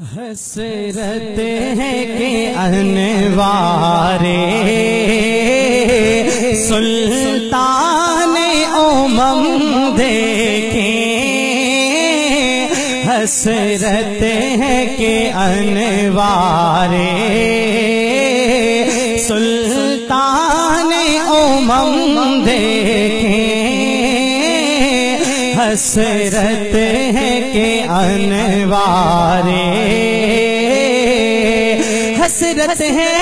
حسرت ہے کہ انوارے سلطان امم دیکھیں حسرت ہے کہ انوارے سلطان امم دیکھیں حسرت ہے کہ انوارے۔ حسرت ہے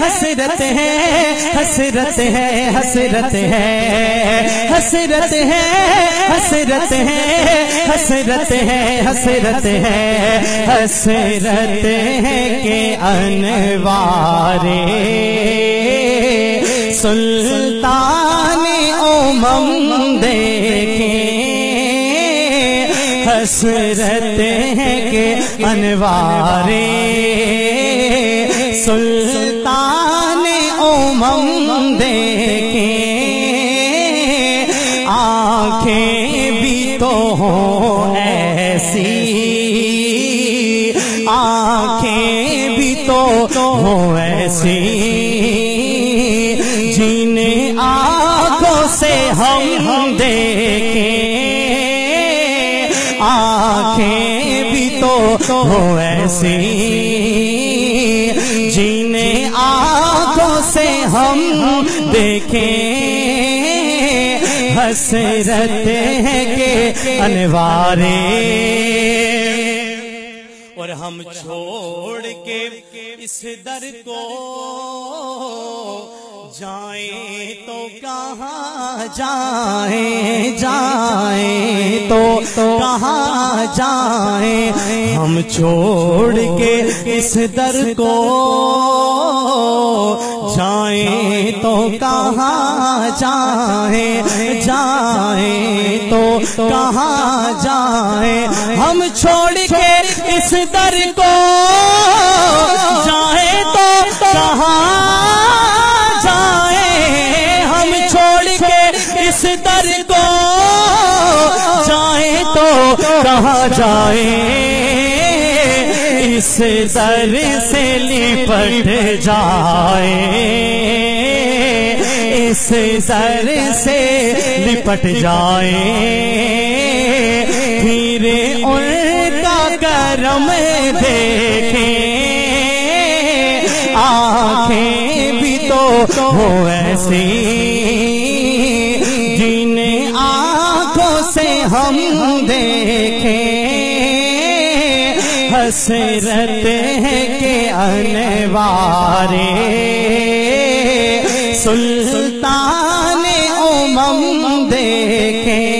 حسرت ہے حسرت ہے حسرت ہے۔ حسرت ہے حسرت ہے حسرت ہے حسرت ہے۔ حسرت ہے کہ انوارے۔ سلطان امم حسرت ہے کہ انوارے سلطان امم دیکھیں۔ آنکھیں بھی تو ہوں ایسی۔ آنکھیں بھی تو ہوں ایسی۔ جنہیں آنکھوں سے ہم دیکھیں۔ آنکھیں بھی تو ہو ایسی جنہیں آنکھوں سے ہم دیکھیں، حسرت ہے کہ انوارے۔ اور ہم چھوڑ کے اس در کو جائیں تو کہاں جائیں؟ جائیں تو کہاں جائیں؟ ہم چھوڑ کے اس در کو جائیں تو کہاں جائیں؟ جائیں تو کہاں جائیں؟ ہم چھوڑ کے اس در کو جائیں تو کہاں جائیں؟ اس در سے لپٹ جائیں۔ اس در سے لپٹ جائیں۔ پھر ان کا کرم دیکھیں۔ آنکھیں بھی تو ہو ایسی ہم دیکھیں۔ حسرت ہے کہ انوارے۔ سلطان امم دیکھیں۔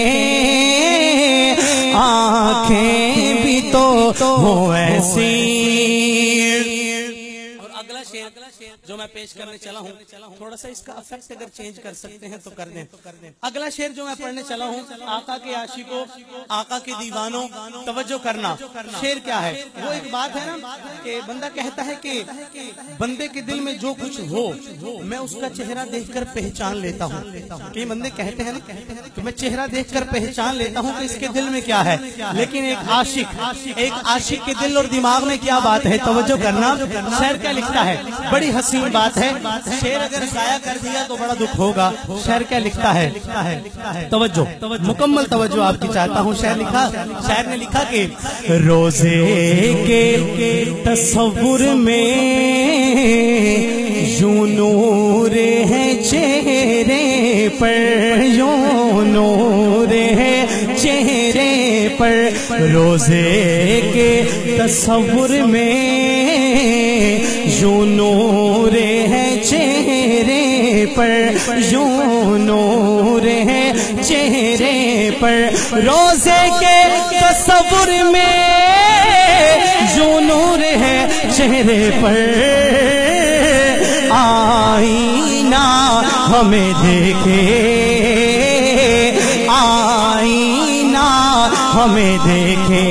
آنکھیں بھی تو ہو ایسی۔ اور اگلا شیر جو میں پیش کرنے چلا ہوں تھوڑا سا اس کا افیکٹ اگر چینج کر سکتے ہیں تو کر دیں۔ اگلا شیر جو میں پڑھنے چلا ہوں، آقا کے عاشقوں، آقا کے دیوانوں، توجہ کرنا۔ شیر کیا ہے؟ وہ ایک بات ہے نا کہ بندہ کہتا ہے کہ بندے کے دل میں جو کچھ ہو، میں اس کا چہرہ دیکھ کر پہچان لیتا ہوں۔ کہ بندے کہتے ہیں نا کہ میں چہرہ دیکھ کر پہچان لیتا ہوں کہ اس کے دل میں کیا ہے۔ لیکن ایک عاشق ایک عاشق کے دل اور دماغ میں کیا بات ہے؟ توجہ کرنا۔ شہر کیا لکھتا ہے؟ بڑی حسین بات ہے۔ شیر اگر ضائع کر دیا تو بڑا دکھ ہوگا۔ شہر کیا لکھتا ہے؟ توجہ۔ مکمل توجہ آپ کی چاہتا ہوں۔ شہر لکھا۔ شہر نے لکھا کہ روزے کے تصور میں یوں نور ہے چہرے پر، یوں نور ہے چہرے پر۔ روزے کے تصور میں یوں نور ہے چہرے پر یوں نور ہے چہرے پر روزے کے تصور میں یوں نور ہے چہرے پر آئینہ ہمیں دیکھے آئینہ ہمیں دیکھے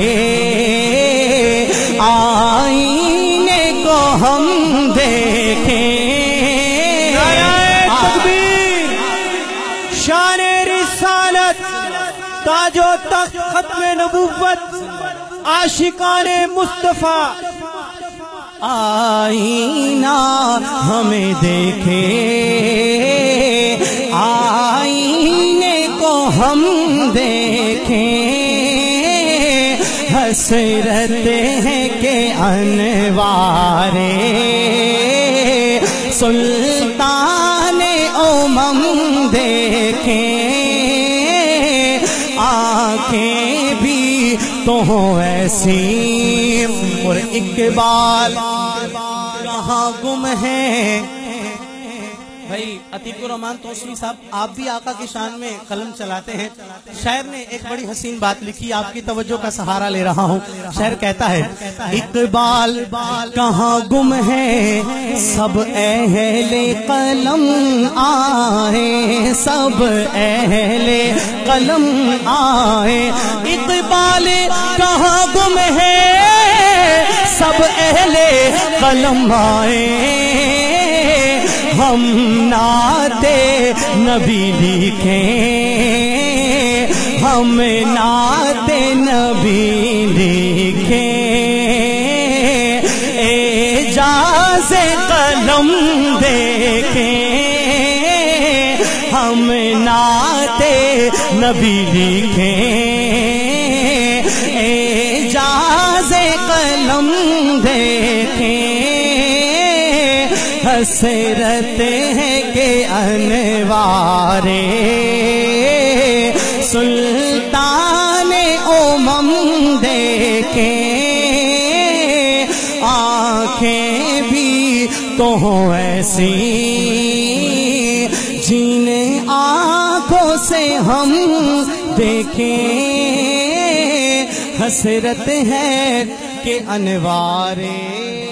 آئینے کو ہم دیکھیں تاج و تخت ختم نبوت، عاشقان مصطفیٰ۔ آئینہ ہمیں دیکھے۔ آئینے کو ہم دیکھیں حسرت ہے کہ انوارے۔ سلطان امم دیکھیں تو ہوں ایسی اور اقبال کہاں گم ہے بھائی، عتیق الرحمان توسوی صاحب، آپ بھی آقا کی شان میں قلم چلاتے ہیں۔ شاعر نے ایک بڑی حسین بات لکھی، آپ کی توجہ کا سہارا لے رہا ہوں۔ شاعر کہتا ہے، اقبال، کہاں گم ہے؟ سب اہل قلم آئے سب اہل قلم آئے اقبال، کہاں گم ہے؟ سب اہل قلم آئے ہم ناتے نبی لکھیں۔ ہم ناتے نبی لکھیں۔ اجاز قلم دیکھیں۔ ہم ناتے نبی لکھیں۔ اجاز قلم دیکھیں۔ حسرت ہے کہ انوارے سلطان امم دیکھیں، آنکھیں بھی تو ہوں ایسی۔ جن آنکھوں سے ہم دیکھیں، حسرت ہے کہ انوارے